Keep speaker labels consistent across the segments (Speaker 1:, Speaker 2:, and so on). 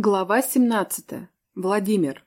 Speaker 1: Глава 17. Владимир.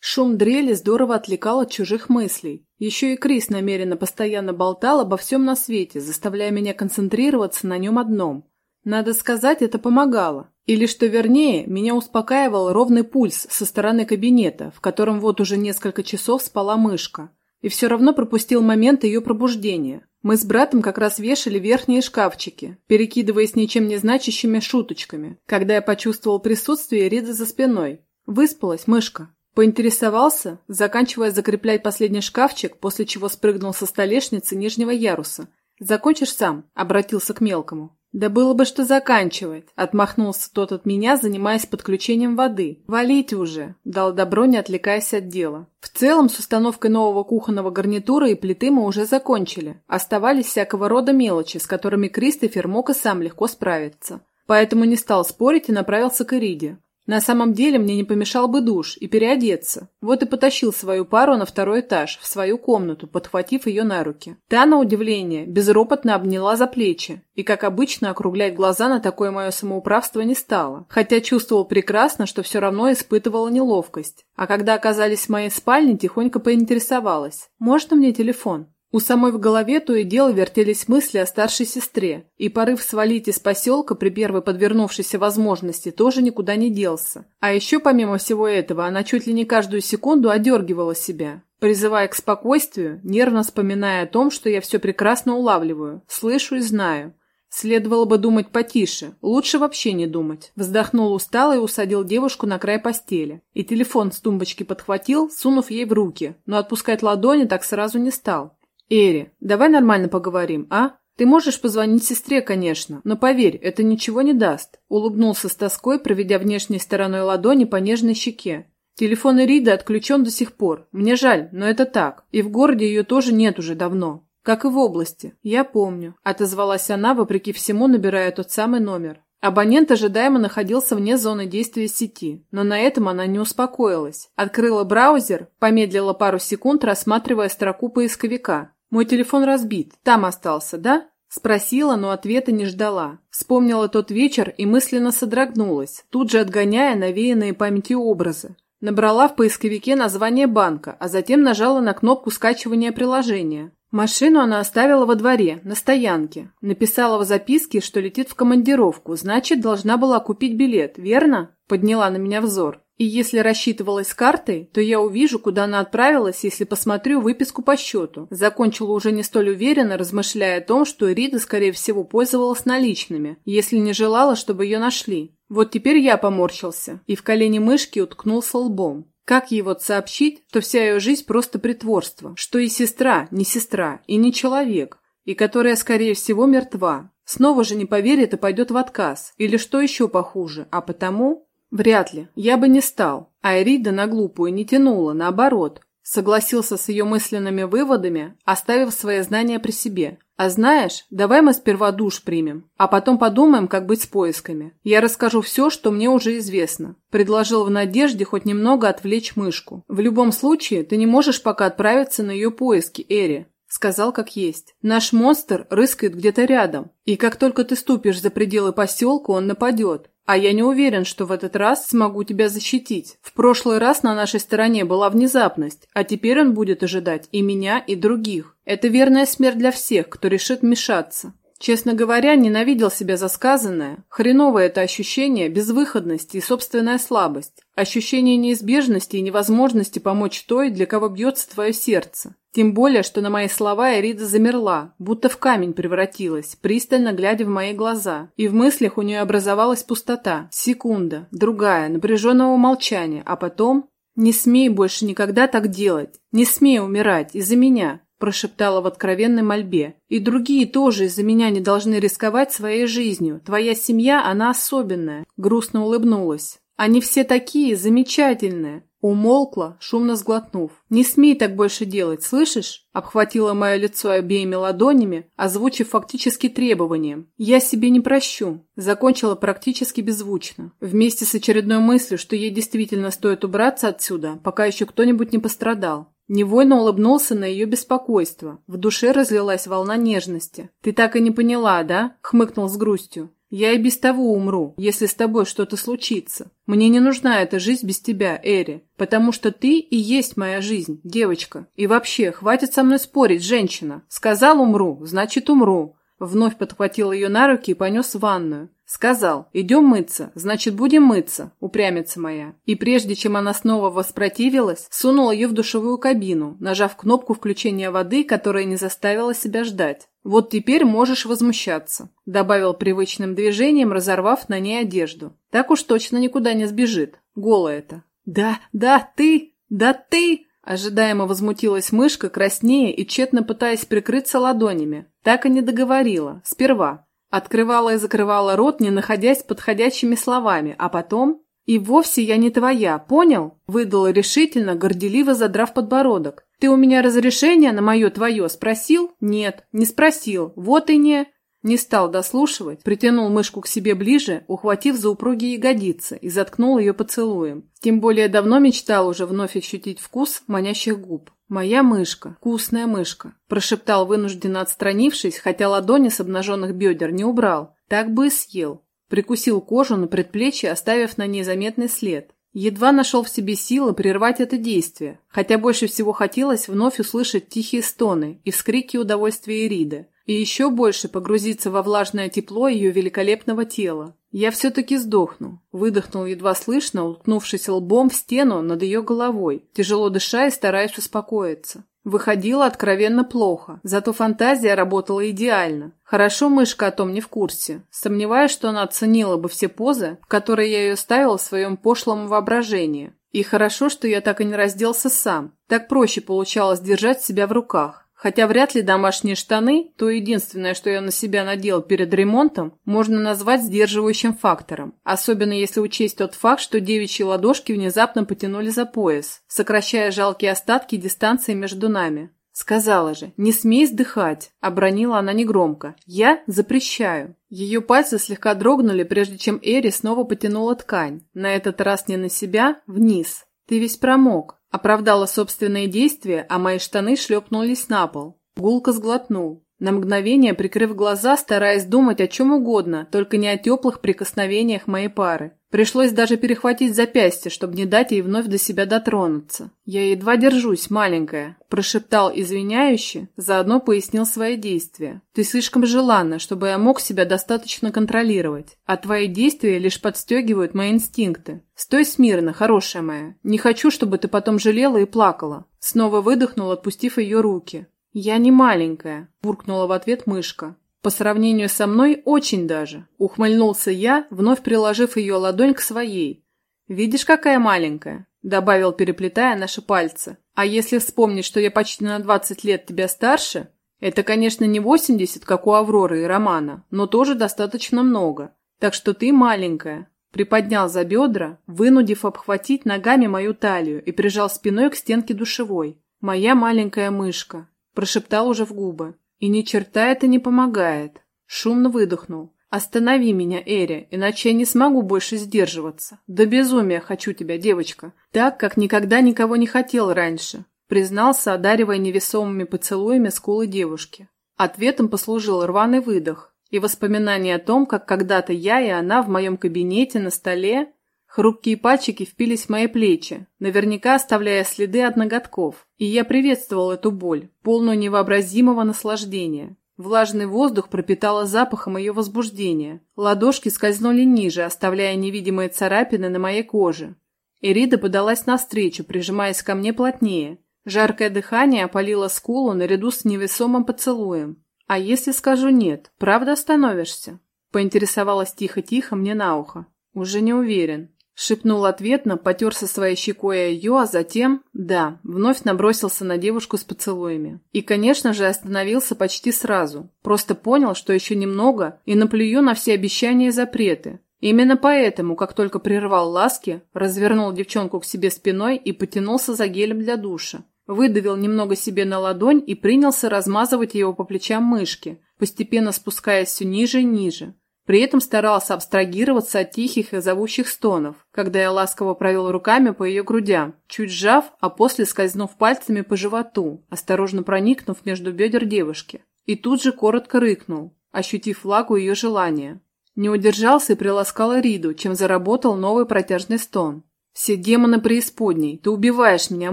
Speaker 1: Шум дрели здорово отвлекал от чужих мыслей. Еще и Крис намеренно постоянно болтал обо всем на свете, заставляя меня концентрироваться на нем одном. Надо сказать, это помогало. Или, что вернее, меня успокаивал ровный пульс со стороны кабинета, в котором вот уже несколько часов спала мышка. И все равно пропустил момент ее пробуждения. Мы с братом как раз вешали верхние шкафчики, перекидываясь ничем не значащими шуточками, когда я почувствовал присутствие Риды за спиной. Выспалась мышка. Поинтересовался, заканчивая закреплять последний шкафчик, после чего спрыгнул со столешницы нижнего яруса. «Закончишь сам?» – обратился к мелкому. «Да было бы что заканчивать», — отмахнулся тот от меня, занимаясь подключением воды. «Валите уже», — дал добро, не отвлекаясь от дела. В целом, с установкой нового кухонного гарнитура и плиты мы уже закончили. Оставались всякого рода мелочи, с которыми Кристофер мог и сам легко справиться. Поэтому не стал спорить и направился к Ириде. На самом деле мне не помешал бы душ и переодеться. Вот и потащил свою пару на второй этаж, в свою комнату, подхватив ее на руки. Та, на удивление, безропотно обняла за плечи и, как обычно, округлять глаза на такое мое самоуправство не стала, хотя чувствовал прекрасно, что все равно испытывала неловкость. А когда оказались в моей спальне, тихонько поинтересовалась. «Можно мне телефон?» У самой в голове то и дело вертелись мысли о старшей сестре, и порыв свалить из поселка при первой подвернувшейся возможности тоже никуда не делся. А еще, помимо всего этого, она чуть ли не каждую секунду одергивала себя, призывая к спокойствию, нервно вспоминая о том, что я все прекрасно улавливаю, слышу и знаю. Следовало бы думать потише, лучше вообще не думать. Вздохнул устало и усадил девушку на край постели. И телефон с тумбочки подхватил, сунув ей в руки, но отпускать ладони так сразу не стал. «Эри, давай нормально поговорим, а? Ты можешь позвонить сестре, конечно, но поверь, это ничего не даст», — улыбнулся с тоской, проведя внешней стороной ладони по нежной щеке. «Телефон Ириды отключен до сих пор. Мне жаль, но это так. И в городе ее тоже нет уже давно. Как и в области. Я помню», — отозвалась она, вопреки всему набирая тот самый номер. Абонент ожидаемо находился вне зоны действия сети, но на этом она не успокоилась. Открыла браузер, помедлила пару секунд, рассматривая строку поисковика. «Мой телефон разбит. Там остался, да?» Спросила, но ответа не ждала. Вспомнила тот вечер и мысленно содрогнулась, тут же отгоняя навеянные памятью образы. Набрала в поисковике название банка, а затем нажала на кнопку скачивания приложения. Машину она оставила во дворе, на стоянке. Написала в записке, что летит в командировку, значит, должна была купить билет, верно? Подняла на меня взор. И если рассчитывалась картой, то я увижу, куда она отправилась, если посмотрю выписку по счету. Закончила уже не столь уверенно, размышляя о том, что Рида, скорее всего, пользовалась наличными, если не желала, чтобы ее нашли. Вот теперь я поморщился и в колени мышки уткнулся лбом. Как ей вот сообщить, что вся ее жизнь просто притворство, что и сестра, не сестра, и не человек, и которая, скорее всего, мертва. Снова же не поверит и пойдет в отказ, или что еще похуже, а потому... Вряд ли. Я бы не стал. А Эрида на глупую не тянула, наоборот. Согласился с ее мысленными выводами, оставив свои знания при себе. А знаешь, давай мы сперва душ примем, а потом подумаем, как быть с поисками. Я расскажу все, что мне уже известно. Предложил в надежде хоть немного отвлечь мышку. В любом случае, ты не можешь пока отправиться на ее поиски, Эри. Сказал как есть. Наш монстр рыскает где-то рядом. И как только ты ступишь за пределы поселка, он нападет. А я не уверен, что в этот раз смогу тебя защитить. В прошлый раз на нашей стороне была внезапность, а теперь он будет ожидать и меня, и других. Это верная смерть для всех, кто решит вмешаться. Честно говоря, ненавидел себя за сказанное. Хреновое это ощущение безвыходности и собственная слабость. Ощущение неизбежности и невозможности помочь той, для кого бьется твое сердце. Тем более, что на мои слова Эрида замерла, будто в камень превратилась, пристально глядя в мои глаза. И в мыслях у нее образовалась пустота. Секунда, другая, напряженного молчания, а потом... «Не смей больше никогда так делать. Не смей умирать из-за меня», прошептала в откровенной мольбе. «И другие тоже из-за меня не должны рисковать своей жизнью. Твоя семья, она особенная», грустно улыбнулась. «Они все такие, замечательные. Умолкла, шумно сглотнув. «Не смей так больше делать, слышишь?» Обхватила мое лицо обеими ладонями, озвучив фактически требованием. «Я себе не прощу», закончила практически беззвучно, вместе с очередной мыслью, что ей действительно стоит убраться отсюда, пока еще кто-нибудь не пострадал. Невольно улыбнулся на ее беспокойство. В душе разлилась волна нежности. «Ты так и не поняла, да?» — хмыкнул с грустью. Я и без того умру, если с тобой что-то случится. Мне не нужна эта жизнь без тебя, Эри, потому что ты и есть моя жизнь, девочка. И вообще, хватит со мной спорить, женщина. Сказал умру, значит умру. Вновь подхватил ее на руки и понес в ванную. Сказал, идем мыться, значит будем мыться, упрямица моя. И прежде чем она снова воспротивилась, сунул ее в душевую кабину, нажав кнопку включения воды, которая не заставила себя ждать. «Вот теперь можешь возмущаться», – добавил привычным движением, разорвав на ней одежду. «Так уж точно никуда не сбежит. Голая-то». «Да, да, ты! Да ты!» Ожидаемо возмутилась мышка, краснее и тщетно пытаясь прикрыться ладонями. Так и не договорила. Сперва. Открывала и закрывала рот, не находясь подходящими словами, а потом... «И вовсе я не твоя, понял?» Выдала решительно, горделиво задрав подбородок. «Ты у меня разрешение на мое твое спросил?» «Нет, не спросил. Вот и не...» Не стал дослушивать, притянул мышку к себе ближе, ухватив за упругие ягодицы и заткнул ее поцелуем. Тем более давно мечтал уже вновь ощутить вкус манящих губ. «Моя мышка, вкусная мышка», – прошептал вынужденно отстранившись, хотя ладони с обнаженных бедер не убрал. Так бы и съел. Прикусил кожу на предплечье, оставив на ней заметный след. Едва нашел в себе силы прервать это действие, хотя больше всего хотелось вновь услышать тихие стоны и вскрики удовольствия Ириды, и еще больше погрузиться во влажное тепло ее великолепного тела. Я все-таки сдохну, выдохнул едва слышно, уткнувшись лбом в стену над ее головой, тяжело дыша и стараясь успокоиться. Выходило откровенно плохо, зато фантазия работала идеально. Хорошо мышка о том не в курсе. Сомневаюсь, что она оценила бы все позы, в которые я ее ставил в своем пошлом воображении. И хорошо, что я так и не разделся сам. Так проще получалось держать себя в руках. Хотя вряд ли домашние штаны, то единственное, что я на себя надел перед ремонтом, можно назвать сдерживающим фактором. Особенно если учесть тот факт, что девичьи ладошки внезапно потянули за пояс, сокращая жалкие остатки дистанции между нами. «Сказала же, не смей сдыхать!» – обронила она негромко. «Я запрещаю!» Ее пальцы слегка дрогнули, прежде чем Эри снова потянула ткань. На этот раз не на себя, вниз. «Ты весь промок!» Оправдала собственные действия, а мои штаны шлепнулись на пол. Гулко сглотнул. На мгновение прикрыв глаза, стараясь думать о чем угодно, только не о теплых прикосновениях моей пары. Пришлось даже перехватить запястье, чтобы не дать ей вновь до себя дотронуться. «Я едва держусь, маленькая», – прошептал извиняюще, заодно пояснил свои действия. «Ты слишком желанна, чтобы я мог себя достаточно контролировать, а твои действия лишь подстегивают мои инстинкты. Стой смирно, хорошая моя. Не хочу, чтобы ты потом жалела и плакала». Снова выдохнул, отпустив ее руки. «Я не маленькая», – буркнула в ответ мышка. По сравнению со мной очень даже. Ухмыльнулся я, вновь приложив ее ладонь к своей. «Видишь, какая маленькая?» – добавил, переплетая наши пальцы. «А если вспомнить, что я почти на 20 лет тебя старше, это, конечно, не 80, как у Авроры и Романа, но тоже достаточно много. Так что ты маленькая». Приподнял за бедра, вынудив обхватить ногами мою талию и прижал спиной к стенке душевой. «Моя маленькая мышка», – прошептал уже в губы. И ни черта это не помогает. Шумно выдохнул. Останови меня, Эри, иначе я не смогу больше сдерживаться. До безумия хочу тебя, девочка. Так, как никогда никого не хотел раньше. Признался, одаривая невесомыми поцелуями скулы девушки. Ответом послужил рваный выдох и воспоминание о том, как когда-то я и она в моем кабинете на столе Хрупкие пальчики впились в мои плечи, наверняка оставляя следы от ноготков, и я приветствовал эту боль, полную невообразимого наслаждения. Влажный воздух пропитало запахом ее возбуждения. Ладошки скользнули ниже, оставляя невидимые царапины на моей коже. Эрида подалась навстречу, прижимаясь ко мне плотнее. Жаркое дыхание опалило скулу наряду с невесомым поцелуем. «А если скажу нет, правда остановишься?» Поинтересовалась тихо-тихо мне на ухо. «Уже не уверен. Шепнул ответно, потерся своей щекой ее, а затем, да, вновь набросился на девушку с поцелуями. И, конечно же, остановился почти сразу. Просто понял, что еще немного, и наплюю на все обещания и запреты. Именно поэтому, как только прервал ласки, развернул девчонку к себе спиной и потянулся за гелем для душа. Выдавил немного себе на ладонь и принялся размазывать его по плечам мышки, постепенно спускаясь все ниже и ниже. При этом старался абстрагироваться от тихих и зовущих стонов, когда я ласково провел руками по ее грудям, чуть сжав, а после скользнув пальцами по животу, осторожно проникнув между бедер девушки. И тут же коротко рыкнул, ощутив влагу ее желания. Не удержался и приласкал Риду, чем заработал новый протяжный стон. «Все демоны преисподней, ты убиваешь меня,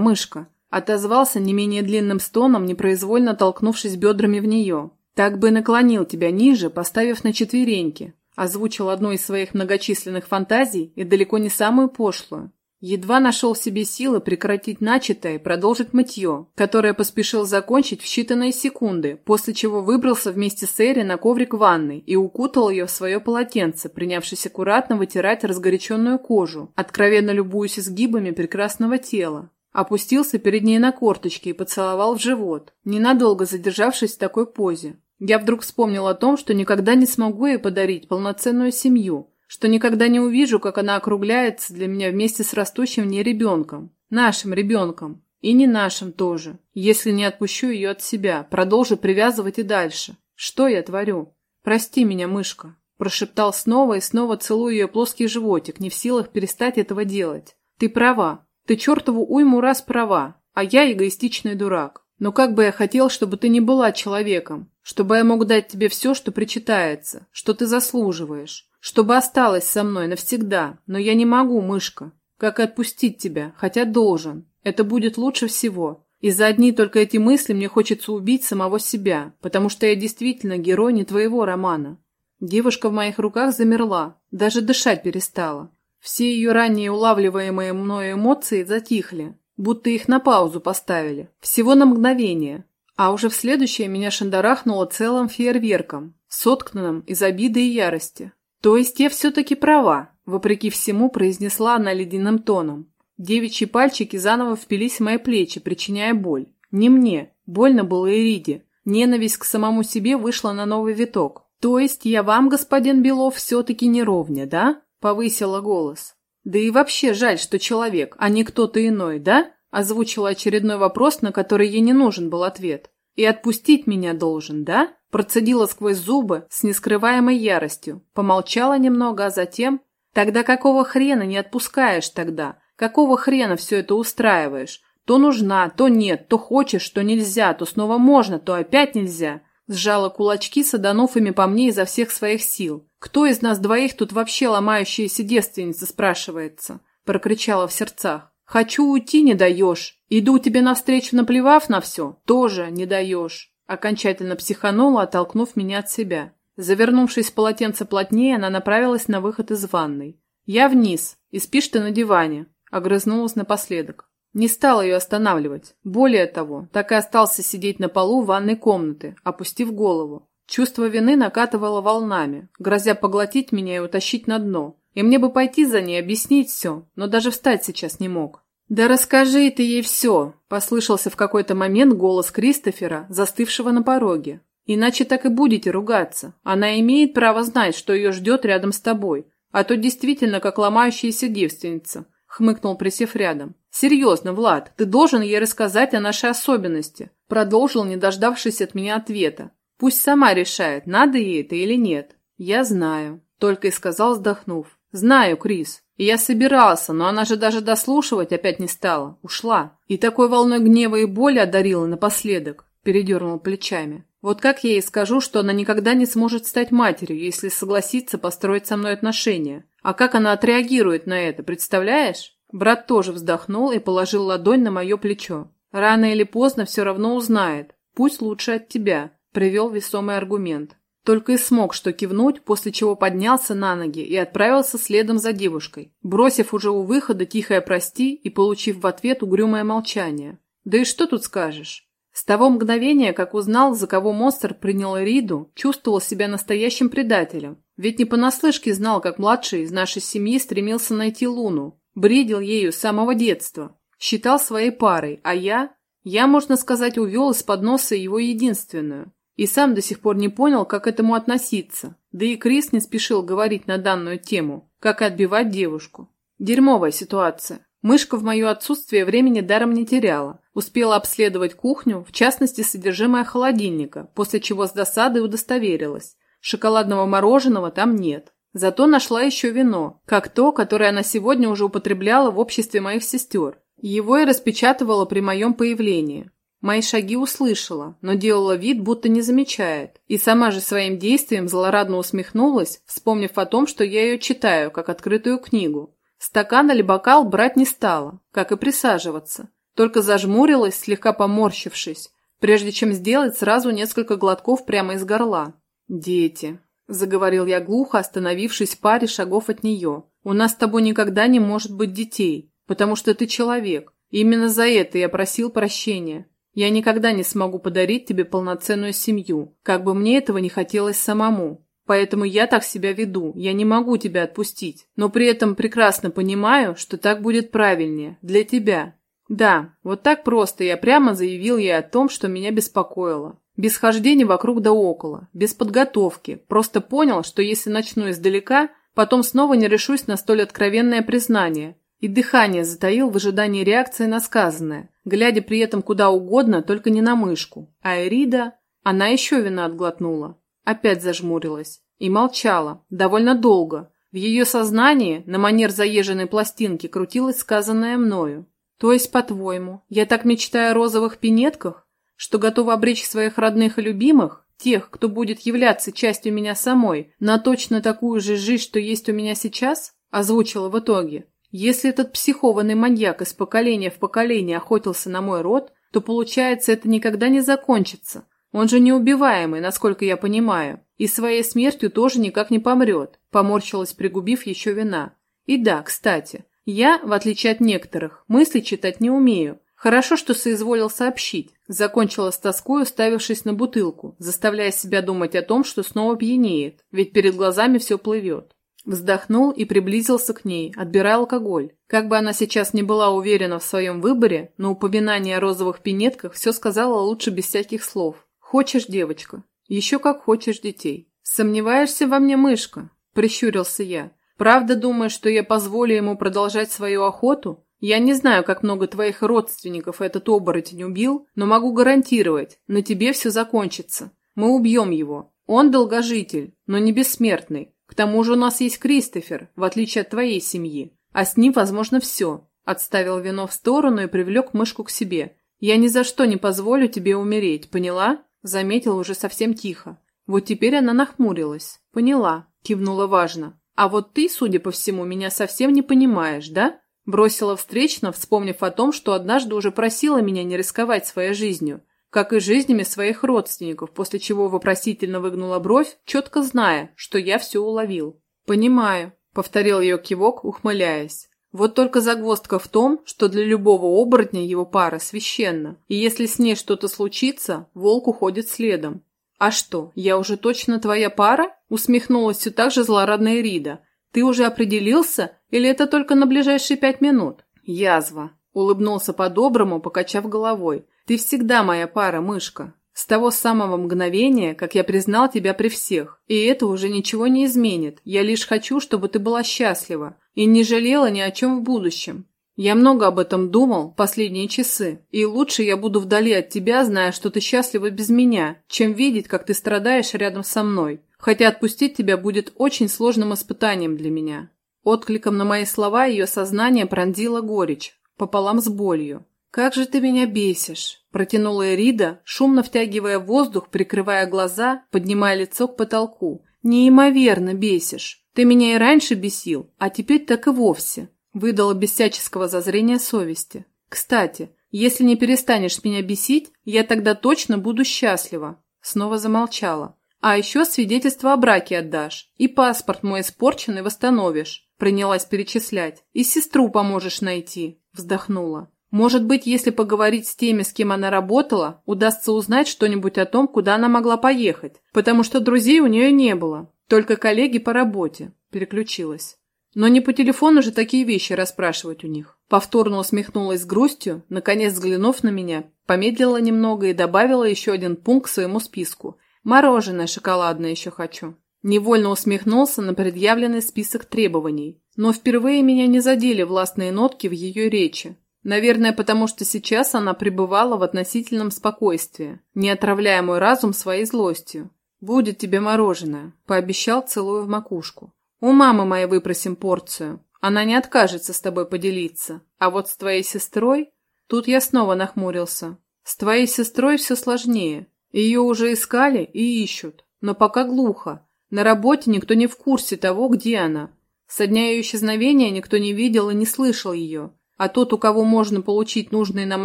Speaker 1: мышка!» Отозвался не менее длинным стоном, непроизвольно толкнувшись бедрами в нее. «Так бы наклонил тебя ниже, поставив на четвереньки», озвучил одну из своих многочисленных фантазий и далеко не самую пошлую. Едва нашел в себе силы прекратить начатое и продолжить мытье, которое поспешил закончить в считанные секунды, после чего выбрался вместе с Эри на коврик ванной и укутал ее в свое полотенце, принявшись аккуратно вытирать разгоряченную кожу, откровенно любуясь изгибами прекрасного тела. Опустился перед ней на корточки и поцеловал в живот, ненадолго задержавшись в такой позе. Я вдруг вспомнил о том, что никогда не смогу ей подарить полноценную семью, что никогда не увижу, как она округляется для меня вместе с растущим в ребенком. Нашим ребенком. И не нашим тоже. Если не отпущу ее от себя, продолжу привязывать и дальше. Что я творю? Прости меня, мышка. Прошептал снова и снова, целуя ее плоский животик, не в силах перестать этого делать. Ты права. Ты чертову уйму раз права. А я эгоистичный дурак. Но как бы я хотел, чтобы ты не была человеком. Чтобы я мог дать тебе все, что причитается, что ты заслуживаешь чтобы осталась со мной навсегда, но я не могу, мышка. Как отпустить тебя, хотя должен. Это будет лучше всего. И за одни только эти мысли мне хочется убить самого себя, потому что я действительно герой не твоего романа. Девушка в моих руках замерла, даже дышать перестала. Все ее ранее улавливаемые мною эмоции затихли, будто их на паузу поставили. Всего на мгновение. А уже в следующее меня шандарахнуло целым фейерверком, сотканным из обиды и ярости. «То есть я все-таки права», — вопреки всему произнесла она ледяным тоном. Девичьи пальчики заново впились в мои плечи, причиняя боль. Не мне, больно было Ириде. Ненависть к самому себе вышла на новый виток. «То есть я вам, господин Белов, все-таки не ровня, да?» — повысила голос. «Да и вообще жаль, что человек, а не кто-то иной, да?» — озвучила очередной вопрос, на который ей не нужен был ответ. «И отпустить меня должен, да?» Процедила сквозь зубы с нескрываемой яростью, помолчала немного, а затем... Тогда какого хрена не отпускаешь тогда? Какого хрена все это устраиваешь? То нужна, то нет, то хочешь, то нельзя, то снова можно, то опять нельзя. Сжала кулачки, саданув ими по мне изо всех своих сил. Кто из нас двоих тут вообще ломающаяся девственница, спрашивается? Прокричала в сердцах. Хочу уйти, не даешь. Иду тебе навстречу, наплевав на все, тоже не даешь. Окончательно психанула, оттолкнув меня от себя. Завернувшись в полотенце плотнее, она направилась на выход из ванной. «Я вниз, и спишь ты на диване», — огрызнулась напоследок. Не стала ее останавливать. Более того, так и остался сидеть на полу ванной комнаты, опустив голову. Чувство вины накатывало волнами, грозя поглотить меня и утащить на дно. И мне бы пойти за ней, объяснить все, но даже встать сейчас не мог. «Да расскажи ты ей все!» – послышался в какой-то момент голос Кристофера, застывшего на пороге. «Иначе так и будете ругаться. Она имеет право знать, что ее ждет рядом с тобой. А то действительно как ломающаяся девственница», – хмыкнул, присев рядом. «Серьезно, Влад, ты должен ей рассказать о нашей особенности», – продолжил, не дождавшись от меня ответа. «Пусть сама решает, надо ей это или нет». «Я знаю», – только и сказал, вздохнув. «Знаю, Крис. И я собирался, но она же даже дослушивать опять не стала. Ушла. И такой волной гнева и боли одарила напоследок. Передернул плечами. Вот как я ей скажу, что она никогда не сможет стать матерью, если согласится построить со мной отношения? А как она отреагирует на это, представляешь? Брат тоже вздохнул и положил ладонь на мое плечо. Рано или поздно все равно узнает. Пусть лучше от тебя, привел весомый аргумент. Только и смог что кивнуть, после чего поднялся на ноги и отправился следом за девушкой, бросив уже у выхода тихое «прости» и получив в ответ угрюмое молчание. Да и что тут скажешь? С того мгновения, как узнал, за кого монстр принял Риду, чувствовал себя настоящим предателем. Ведь не понаслышке знал, как младший из нашей семьи стремился найти Луну, бредил ею с самого детства, считал своей парой, а я... Я, можно сказать, увел из-под носа его единственную. И сам до сих пор не понял, как к этому относиться. Да и Крис не спешил говорить на данную тему, как отбивать девушку. Дерьмовая ситуация. Мышка в мое отсутствие времени даром не теряла. Успела обследовать кухню, в частности, содержимое холодильника, после чего с досадой удостоверилась. Шоколадного мороженого там нет. Зато нашла еще вино, как то, которое она сегодня уже употребляла в обществе моих сестер. Его и распечатывала при моем появлении. Мои шаги услышала, но делала вид, будто не замечает, и сама же своим действием злорадно усмехнулась, вспомнив о том, что я ее читаю, как открытую книгу. Стакан или бокал брать не стала, как и присаживаться, только зажмурилась, слегка поморщившись, прежде чем сделать сразу несколько глотков прямо из горла. «Дети», — заговорил я глухо, остановившись в паре шагов от нее, — «у нас с тобой никогда не может быть детей, потому что ты человек. Именно за это я просил прощения. Я никогда не смогу подарить тебе полноценную семью, как бы мне этого не хотелось самому. Поэтому я так себя веду, я не могу тебя отпустить, но при этом прекрасно понимаю, что так будет правильнее, для тебя. Да, вот так просто я прямо заявил ей о том, что меня беспокоило. Без хождения вокруг да около, без подготовки, просто понял, что если начну издалека, потом снова не решусь на столь откровенное признание, и дыхание затаил в ожидании реакции на сказанное, глядя при этом куда угодно, только не на мышку. А Эрида... Она еще вина отглотнула. Опять зажмурилась. И молчала. Довольно долго. В ее сознании, на манер заезженной пластинки, крутилось сказанное мною. То есть, по-твоему, я так мечтаю о розовых пинетках, что готова обречь своих родных и любимых, тех, кто будет являться частью меня самой, на точно такую же жизнь, что есть у меня сейчас? Озвучила в итоге. Если этот психованный маньяк из поколения в поколение охотился на мой род, то, получается, это никогда не закончится. Он же неубиваемый, насколько я понимаю, и своей смертью тоже никак не помрет, поморщилась, пригубив еще вина. И да, кстати, я, в отличие от некоторых, мысли читать не умею. Хорошо, что соизволил сообщить. Закончила с тоской, уставившись на бутылку, заставляя себя думать о том, что снова пьянеет, ведь перед глазами все плывет. Вздохнул и приблизился к ней, отбирая алкоголь. Как бы она сейчас не была уверена в своем выборе, но упоминание о розовых пинетках все сказала лучше без всяких слов. «Хочешь, девочка? Еще как хочешь детей. Сомневаешься во мне, мышка?» – прищурился я. «Правда думаешь, что я позволю ему продолжать свою охоту? Я не знаю, как много твоих родственников этот оборотень убил, но могу гарантировать, на тебе все закончится. Мы убьем его. Он долгожитель, но не бессмертный. К тому же у нас есть Кристофер, в отличие от твоей семьи. А с ним возможно все. Отставил вино в сторону и привлек мышку к себе. Я ни за что не позволю тебе умереть, поняла? Заметил уже совсем тихо. Вот теперь она нахмурилась. Поняла, кивнула важно. А вот ты, судя по всему, меня совсем не понимаешь, да? Бросила встречно, вспомнив о том, что однажды уже просила меня не рисковать своей жизнью как и жизнями своих родственников, после чего вопросительно выгнула бровь, четко зная, что я все уловил. «Понимаю», — повторил ее кивок, ухмыляясь. Вот только загвоздка в том, что для любого оборотня его пара священна, и если с ней что-то случится, волк уходит следом. «А что, я уже точно твоя пара?» — усмехнулась все так же злорадная Рида. «Ты уже определился, или это только на ближайшие пять минут?» «Язва», — улыбнулся по-доброму, покачав головой. Ты всегда моя пара, мышка. С того самого мгновения, как я признал тебя при всех. И это уже ничего не изменит. Я лишь хочу, чтобы ты была счастлива и не жалела ни о чем в будущем. Я много об этом думал последние часы, и лучше я буду вдали от тебя, зная, что ты счастлива без меня, чем видеть, как ты страдаешь рядом со мной. Хотя отпустить тебя будет очень сложным испытанием для меня. Откликом на мои слова ее сознание пронзила горечь, пополам с болью. «Как же ты меня бесишь!» – протянула Эрида, шумно втягивая воздух, прикрывая глаза, поднимая лицо к потолку. «Неимоверно бесишь! Ты меня и раньше бесил, а теперь так и вовсе!» – выдала без всяческого зазрения совести. «Кстати, если не перестанешь меня бесить, я тогда точно буду счастлива!» Снова замолчала. «А еще свидетельство о браке отдашь, и паспорт мой испорченный восстановишь!» Принялась перечислять. «И сестру поможешь найти!» Вздохнула. Может быть, если поговорить с теми, с кем она работала, удастся узнать что-нибудь о том, куда она могла поехать, потому что друзей у нее не было, только коллеги по работе. Переключилась. Но не по телефону же такие вещи расспрашивать у них. Повторно усмехнулась с грустью, наконец взглянув на меня, помедлила немного и добавила еще один пункт к своему списку. Мороженое шоколадное еще хочу. Невольно усмехнулся на предъявленный список требований. Но впервые меня не задели властные нотки в ее речи, Наверное, потому что сейчас она пребывала в относительном спокойствии, не отравляя мой разум своей злостью. «Будет тебе мороженое», – пообещал, целую в макушку. «У мамы моей выпросим порцию. Она не откажется с тобой поделиться. А вот с твоей сестрой...» Тут я снова нахмурился. С твоей сестрой все сложнее. Ее уже искали и ищут, но пока глухо. На работе никто не в курсе того, где она. Со дня ее исчезновения никто не видел и не слышал ее. А тот, у кого можно получить нужные нам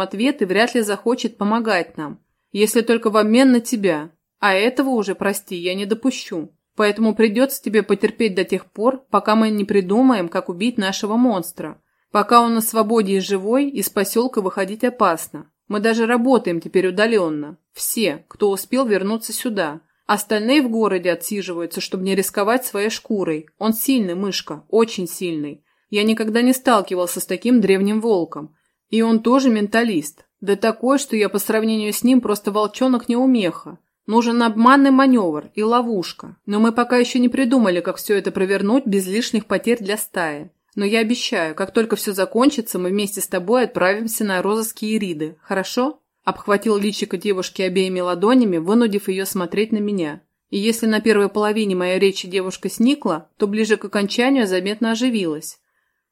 Speaker 1: ответы, вряд ли захочет помогать нам. Если только в обмен на тебя. А этого уже, прости, я не допущу. Поэтому придется тебе потерпеть до тех пор, пока мы не придумаем, как убить нашего монстра. Пока он на свободе и живой, из поселка выходить опасно. Мы даже работаем теперь удаленно. Все, кто успел вернуться сюда. Остальные в городе отсиживаются, чтобы не рисковать своей шкурой. Он сильный, мышка, очень сильный. Я никогда не сталкивался с таким древним волком. И он тоже менталист. Да такой, что я по сравнению с ним просто волчонок-неумеха. Нужен обманный маневр и ловушка. Но мы пока еще не придумали, как все это провернуть без лишних потерь для стаи. Но я обещаю, как только все закончится, мы вместе с тобой отправимся на розыски Ириды. Хорошо? Обхватил личико девушки обеими ладонями, вынудив ее смотреть на меня. И если на первой половине моей речи девушка сникла, то ближе к окончанию заметно оживилась.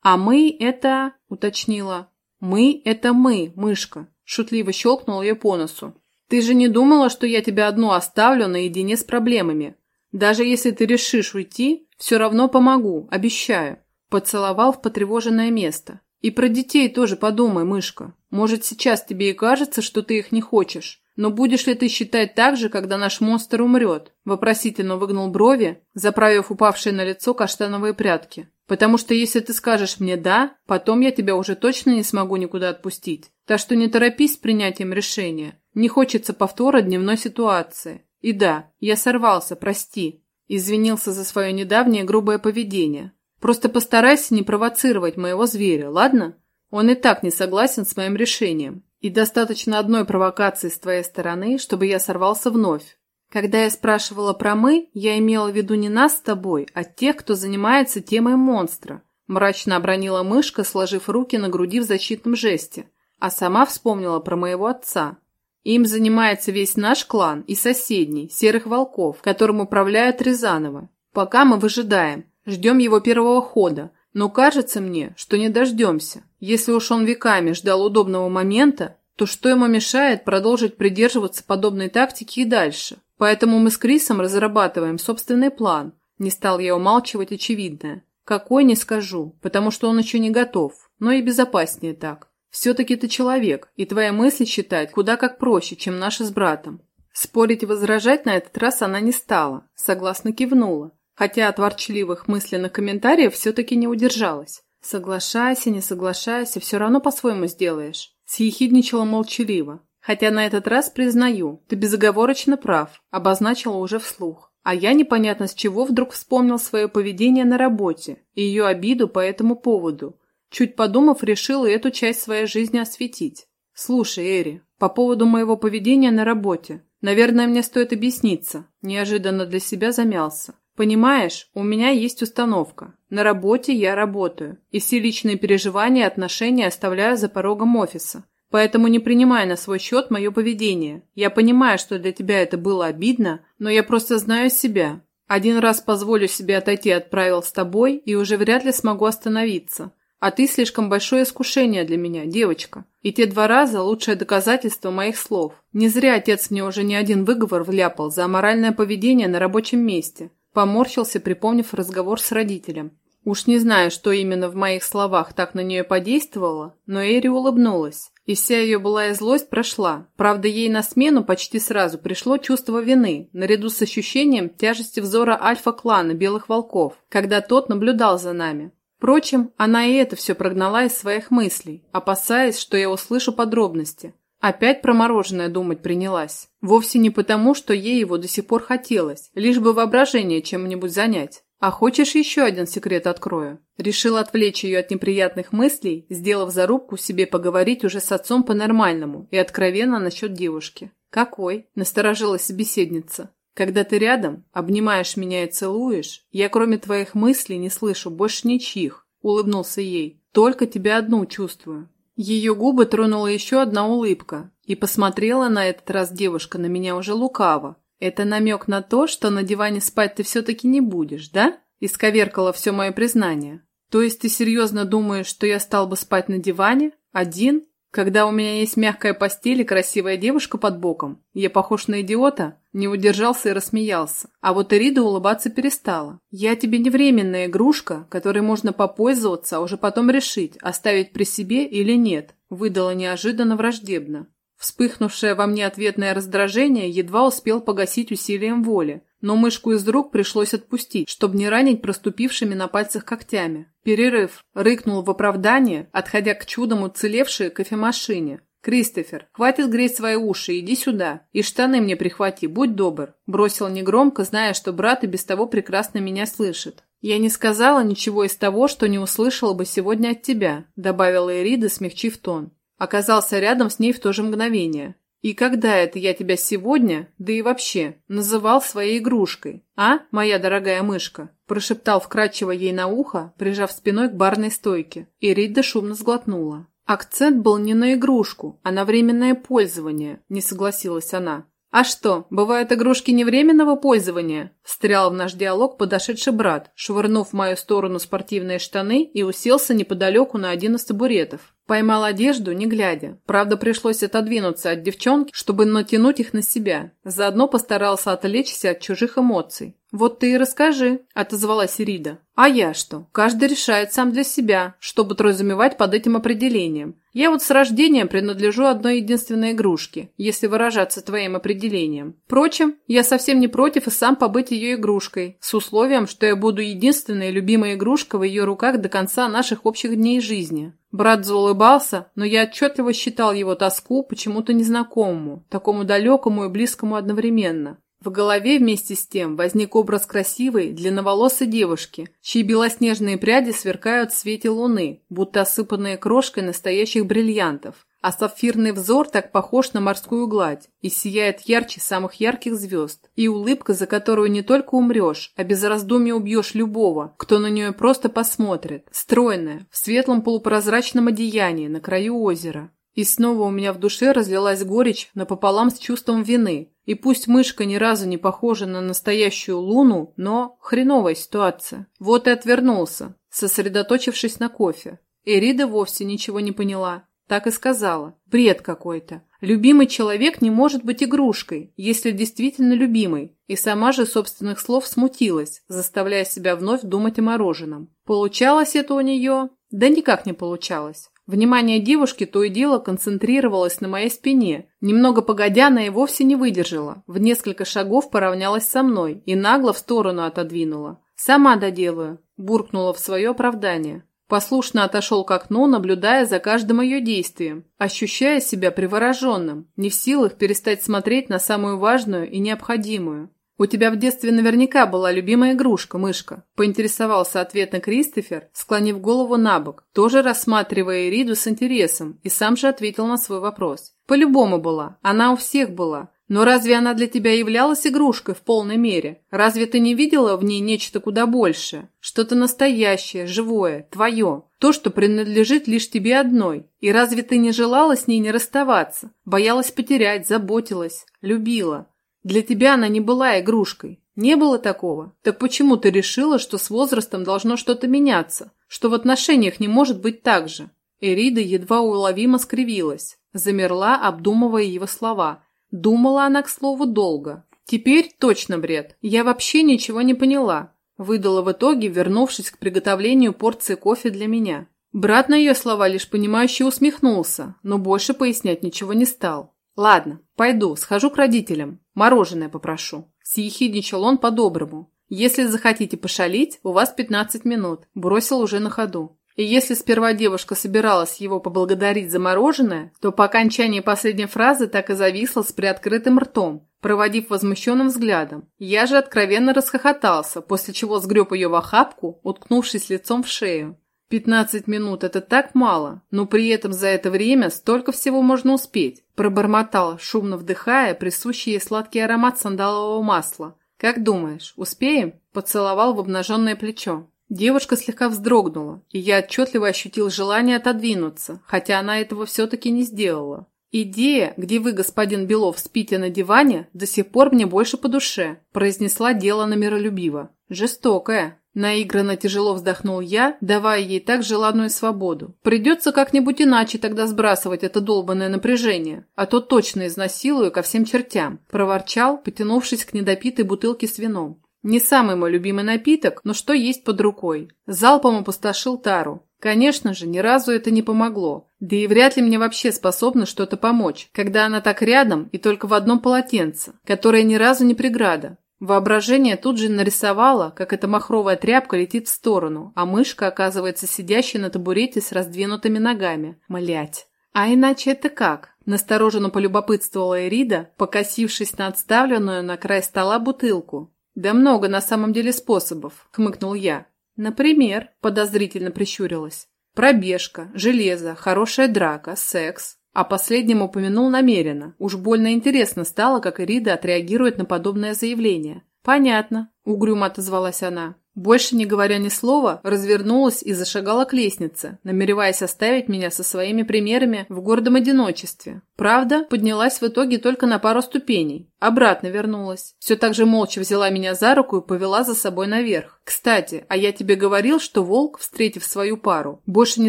Speaker 1: «А мы это...» — уточнила. «Мы — это мы, мышка», — шутливо щелкнул ее по носу. «Ты же не думала, что я тебя одну оставлю наедине с проблемами? Даже если ты решишь уйти, все равно помогу, обещаю». Поцеловал в потревоженное место. И про детей тоже подумай, мышка. Может, сейчас тебе и кажется, что ты их не хочешь. Но будешь ли ты считать так же, когда наш монстр умрет? Вопросительно выгнул брови, заправив упавшие на лицо каштановые прядки. Потому что если ты скажешь мне «да», потом я тебя уже точно не смогу никуда отпустить. Так что не торопись с принятием решения. Не хочется повтора дневной ситуации. И да, я сорвался, прости. Извинился за свое недавнее грубое поведение. Просто постарайся не провоцировать моего зверя, ладно? Он и так не согласен с моим решением. И достаточно одной провокации с твоей стороны, чтобы я сорвался вновь. Когда я спрашивала про «мы», я имела в виду не нас с тобой, а тех, кто занимается темой монстра. Мрачно обронила мышка, сложив руки на груди в защитном жесте, а сама вспомнила про моего отца. Им занимается весь наш клан и соседний, Серых Волков, которым управляют Рязанова. Пока мы выжидаем, Ждем его первого хода, но кажется мне, что не дождемся. Если уж он веками ждал удобного момента, то что ему мешает продолжить придерживаться подобной тактики и дальше? Поэтому мы с Крисом разрабатываем собственный план. Не стал я умалчивать очевидное. Какой, не скажу, потому что он еще не готов, но и безопаснее так. Все-таки ты человек, и твои мысли считать куда как проще, чем наши с братом. Спорить и возражать на этот раз она не стала, согласно кивнула, Хотя от ворчливых мысленных комментариев все-таки не удержалась. «Соглашайся, не соглашайся, все равно по-своему сделаешь», – съехидничала молчаливо. «Хотя на этот раз признаю, ты безоговорочно прав», – обозначила уже вслух. А я непонятно с чего вдруг вспомнил свое поведение на работе и ее обиду по этому поводу. Чуть подумав, решил и эту часть своей жизни осветить. «Слушай, Эри, по поводу моего поведения на работе. Наверное, мне стоит объясниться». Неожиданно для себя замялся. Понимаешь, у меня есть установка. На работе я работаю, и все личные переживания и отношения оставляю за порогом офиса. Поэтому не принимай на свой счет мое поведение. Я понимаю, что для тебя это было обидно, но я просто знаю себя. Один раз позволю себе отойти от правил с тобой, и уже вряд ли смогу остановиться. А ты слишком большое искушение для меня, девочка. И те два раза – лучшее доказательство моих слов. Не зря отец мне уже не один выговор вляпал за аморальное поведение на рабочем месте. Поморщился, припомнив разговор с родителем. Уж не знаю, что именно в моих словах так на нее подействовало, но Эри улыбнулась, и вся ее былая злость прошла. Правда, ей на смену почти сразу пришло чувство вины, наряду с ощущением тяжести взора альфа-клана Белых Волков, когда тот наблюдал за нами. Впрочем, она и это все прогнала из своих мыслей, опасаясь, что я услышу подробности. Опять про мороженое думать принялась. Вовсе не потому, что ей его до сих пор хотелось, лишь бы воображение чем-нибудь занять. А хочешь еще один секрет открою? Решил отвлечь ее от неприятных мыслей, сделав зарубку себе поговорить уже с отцом по-нормальному и откровенно насчет девушки. «Какой?» – насторожилась собеседница. «Когда ты рядом, обнимаешь меня и целуешь, я кроме твоих мыслей не слышу больше ничьих», – улыбнулся ей. «Только тебя одну чувствую. Ее губы тронула еще одна улыбка, и посмотрела на этот раз девушка на меня уже лукаво. «Это намек на то, что на диване спать ты все-таки не будешь, да?» Исковеркало все мое признание. «То есть ты серьезно думаешь, что я стал бы спать на диване? Один? Когда у меня есть мягкая постель и красивая девушка под боком, я похож на идиота? Не удержался и рассмеялся. А вот Ирида улыбаться перестала. Я тебе не временная игрушка, которой можно попользоваться, а уже потом решить, оставить при себе или нет. Выдала неожиданно враждебно. Вспыхнувшее во мне ответное раздражение едва успел погасить усилием воли, но мышку из рук пришлось отпустить, чтобы не ранить проступившими на пальцах когтями. Перерыв. Рыкнул в оправдание, отходя к чудом уцелевшей кофемашине. «Кристофер, хватит греть свои уши, иди сюда. И штаны мне прихвати, будь добр», – бросил негромко, зная, что брат и без того прекрасно меня слышит. «Я не сказала ничего из того, что не услышала бы сегодня от тебя», – добавила Эрида, смягчив тон. Оказался рядом с ней в то же мгновение. «И когда это я тебя сегодня, да и вообще, называл своей игрушкой, а, моя дорогая мышка?» Прошептал вкрадчиво ей на ухо, прижав спиной к барной стойке. И Рида шумно сглотнула. Акцент был не на игрушку, а на временное пользование, не согласилась она. «А что, бывают игрушки невременного пользования?» Встрял в наш диалог подошедший брат, швырнув в мою сторону спортивные штаны и уселся неподалеку на один из табуретов. Поймал одежду, не глядя. Правда, пришлось отодвинуться от девчонки, чтобы натянуть их на себя. Заодно постарался отвлечься от чужих эмоций. «Вот ты и расскажи», – отозвалась Ирида. «А я что? Каждый решает сам для себя, что подразумевать под этим определением. Я вот с рождения принадлежу одной единственной игрушке, если выражаться твоим определением. Впрочем, я совсем не против и сам побыть ее игрушкой, с условием, что я буду единственной любимой игрушкой в ее руках до конца наших общих дней жизни. Брат заулыбался, но я отчетливо считал его тоску почему-то незнакомому, такому далекому и близкому одновременно. В голове вместе с тем возник образ красивой, длинноволосой девушки, чьи белоснежные пряди сверкают в свете луны, будто осыпанные крошкой настоящих бриллиантов, а сапфирный взор так похож на морскую гладь и сияет ярче самых ярких звезд, и улыбка, за которую не только умрешь, а без раздумья убьешь любого, кто на нее просто посмотрит, стройная, в светлом полупрозрачном одеянии на краю озера. И снова у меня в душе разлилась горечь напополам с чувством вины, и пусть мышка ни разу не похожа на настоящую луну, но хреновая ситуация. Вот и отвернулся, сосредоточившись на кофе. Эрида вовсе ничего не поняла. Так и сказала. Бред какой-то. Любимый человек не может быть игрушкой, если действительно любимый. И сама же собственных слов смутилась, заставляя себя вновь думать о мороженом. Получалось это у нее? Да никак не получалось. Внимание девушки то и дело концентрировалось на моей спине. Немного погодя, она и вовсе не выдержала. В несколько шагов поравнялась со мной и нагло в сторону отодвинула. «Сама доделаю», – буркнула в свое оправдание. Послушно отошел к окну, наблюдая за каждым ее действием, ощущая себя привороженным, не в силах перестать смотреть на самую важную и необходимую. «У тебя в детстве наверняка была любимая игрушка, мышка», – поинтересовался ответно Кристофер, склонив голову на бок, тоже рассматривая Ириду с интересом, и сам же ответил на свой вопрос. «По-любому была. Она у всех была. Но разве она для тебя являлась игрушкой в полной мере? Разве ты не видела в ней нечто куда большее? Что-то настоящее, живое, твое. То, что принадлежит лишь тебе одной. И разве ты не желала с ней не расставаться? Боялась потерять, заботилась, любила. Для тебя она не была игрушкой. Не было такого. Так почему ты решила, что с возрастом должно что-то меняться? Что в отношениях не может быть так же? Эрида едва уловимо скривилась. Замерла, обдумывая его слова. Думала она, к слову, долго. Теперь точно бред. Я вообще ничего не поняла. Выдала в итоге, вернувшись к приготовлению порции кофе для меня. Брат на ее слова лишь понимающе усмехнулся, но больше пояснять ничего не стал. «Ладно, пойду, схожу к родителям. Мороженое попрошу». Съехидничал он по-доброму. «Если захотите пошалить, у вас 15 минут», – бросил уже на ходу. И если сперва девушка собиралась его поблагодарить за мороженое, то по окончании последней фразы так и зависла с приоткрытым ртом, проводив возмущенным взглядом. Я же откровенно расхохотался, после чего сгреб ее в охапку, уткнувшись лицом в шею. «Пятнадцать минут – это так мало, но при этом за это время столько всего можно успеть», – пробормотал, шумно вдыхая присущий ей сладкий аромат сандалового масла. «Как думаешь, успеем?» – поцеловал в обнаженное плечо. Девушка слегка вздрогнула, и я отчетливо ощутил желание отодвинуться, хотя она этого все-таки не сделала. «Идея, где вы, господин Белов, спите на диване, до сих пор мне больше по душе», – произнесла дело на миролюбиво. «Жестокая». Наигранно тяжело вздохнул я, давая ей так желанную свободу. Придется как-нибудь иначе тогда сбрасывать это долбанное напряжение, а то точно изнасилую ко всем чертям, проворчал, потянувшись к недопитой бутылке с вином. Не самый мой любимый напиток, но что есть под рукой. Залпом опустошил тару. Конечно же, ни разу это не помогло. Да и вряд ли мне вообще способно что-то помочь, когда она так рядом и только в одном полотенце, которое ни разу не преграда. Воображение тут же нарисовало, как эта махровая тряпка летит в сторону, а мышка оказывается сидящей на табурете с раздвинутыми ногами. Млять. А иначе это как? Настороженно полюбопытствовала Эрида, покосившись на отставленную на край стола бутылку. «Да много на самом деле способов», — хмыкнул я. «Например», — подозрительно прищурилась. «Пробежка, железо, хорошая драка, секс, а последним упомянул намеренно. Уж больно интересно стало, как Ирида отреагирует на подобное заявление. «Понятно», – угрюмо отозвалась она. Больше не говоря ни слова, развернулась и зашагала к лестнице, намереваясь оставить меня со своими примерами в гордом одиночестве. Правда, поднялась в итоге только на пару ступеней. Обратно вернулась. Все так же молча взяла меня за руку и повела за собой наверх. Кстати, а я тебе говорил, что волк, встретив свою пару, больше ни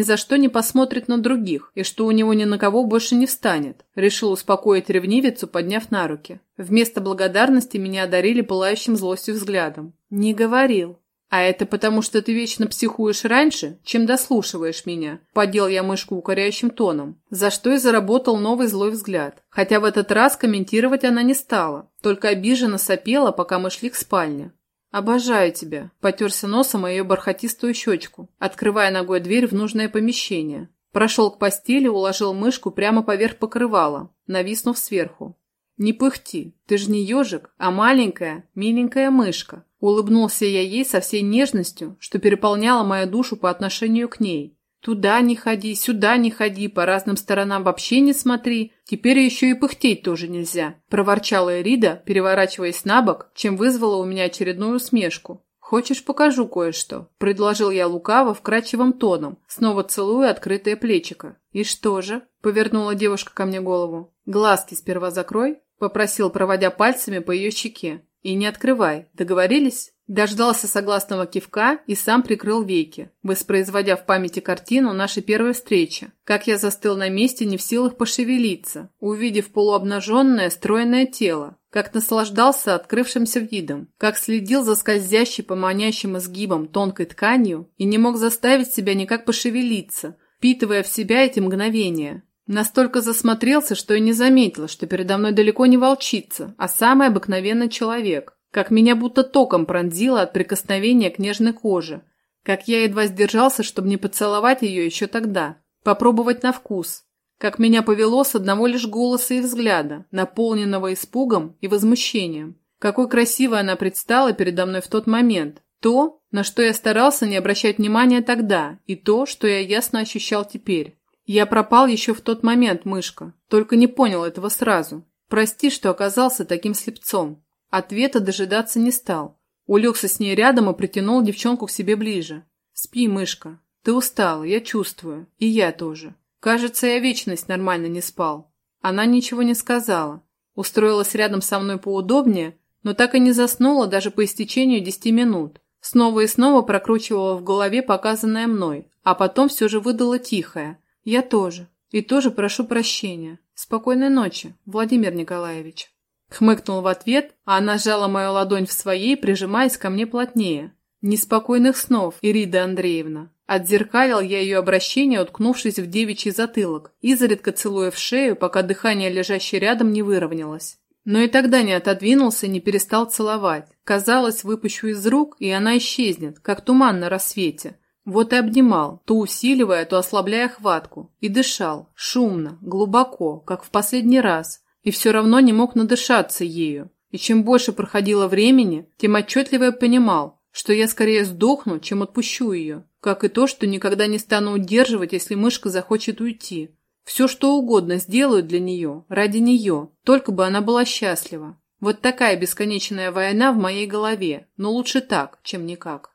Speaker 1: за что не посмотрит на других, и что у него ни на кого больше не встанет. Решил успокоить ревнивицу, подняв на руки. Вместо благодарности меня одарили пылающим злостью взглядом. «Не говорил», «А это потому, что ты вечно психуешь раньше, чем дослушиваешь меня», – подел я мышку укоряющим тоном, за что и заработал новый злой взгляд. Хотя в этот раз комментировать она не стала, только обиженно сопела, пока мы шли к спальне. «Обожаю тебя», – потерся носом о ее бархатистую щечку, открывая ногой дверь в нужное помещение. Прошел к постели, уложил мышку прямо поверх покрывала, нависнув сверху. «Не пыхти, ты же не ежик, а маленькая, миленькая мышка. Улыбнулся я ей со всей нежностью, что переполняла мою душу по отношению к ней. Туда не ходи, сюда не ходи, по разным сторонам вообще не смотри. Теперь еще и пыхтеть тоже нельзя, проворчала Эрида, переворачиваясь на бок, чем вызвала у меня очередную усмешку. «Хочешь, покажу кое-что?» – предложил я лукаво вкрадчивым тоном, снова целуя открытое плечико. «И что же?» – повернула девушка ко мне голову. «Глазки сперва закрой», – попросил, проводя пальцами по ее щеке. «И не открывай. Договорились?» Дождался согласного кивка и сам прикрыл веки, воспроизводя в памяти картину нашей первой встречи. Как я застыл на месте, не в силах пошевелиться, увидев полуобнаженное, стройное тело. Как наслаждался открывшимся видом. Как следил за скользящей по манящим изгибам тонкой тканью и не мог заставить себя никак пошевелиться, впитывая в себя эти мгновения. Настолько засмотрелся, что и не заметил, что передо мной далеко не волчица, а самый обыкновенный человек. Как меня будто током пронзило от прикосновения к нежной коже. Как я едва сдержался, чтобы не поцеловать ее еще тогда. Попробовать на вкус. Как меня повело с одного лишь голоса и взгляда, наполненного испугом и возмущением. Какой красивой она предстала передо мной в тот момент. То, на что я старался не обращать внимания тогда, и то, что я ясно ощущал теперь. Я пропал еще в тот момент, мышка, только не понял этого сразу. Прости, что оказался таким слепцом. Ответа дожидаться не стал. Улегся с ней рядом и притянул девчонку к себе ближе. Спи, мышка. Ты устала, я чувствую. И я тоже. Кажется, я вечность нормально не спал. Она ничего не сказала. Устроилась рядом со мной поудобнее, но так и не заснула даже по истечению десяти минут. Снова и снова прокручивала в голове показанное мной, а потом все же выдала тихое – «Я тоже. И тоже прошу прощения. Спокойной ночи, Владимир Николаевич». Хмыкнул в ответ, а она сжала мою ладонь в своей, прижимаясь ко мне плотнее. «Неспокойных снов, Ирида Андреевна». Отзеркалил я ее обращение, уткнувшись в девичий затылок, изредка целуя в шею, пока дыхание, лежащее рядом, не выровнялось. Но и тогда не отодвинулся, не перестал целовать. Казалось, выпущу из рук, и она исчезнет, как туман на рассвете. Вот и обнимал, то усиливая, то ослабляя хватку. И дышал, шумно, глубоко, как в последний раз. И все равно не мог надышаться ею. И чем больше проходило времени, тем отчетливо понимал, что я скорее сдохну, чем отпущу ее. Как и то, что никогда не стану удерживать, если мышка захочет уйти. Все, что угодно сделаю для нее, ради нее, только бы она была счастлива. Вот такая бесконечная война в моей голове, но лучше так, чем никак.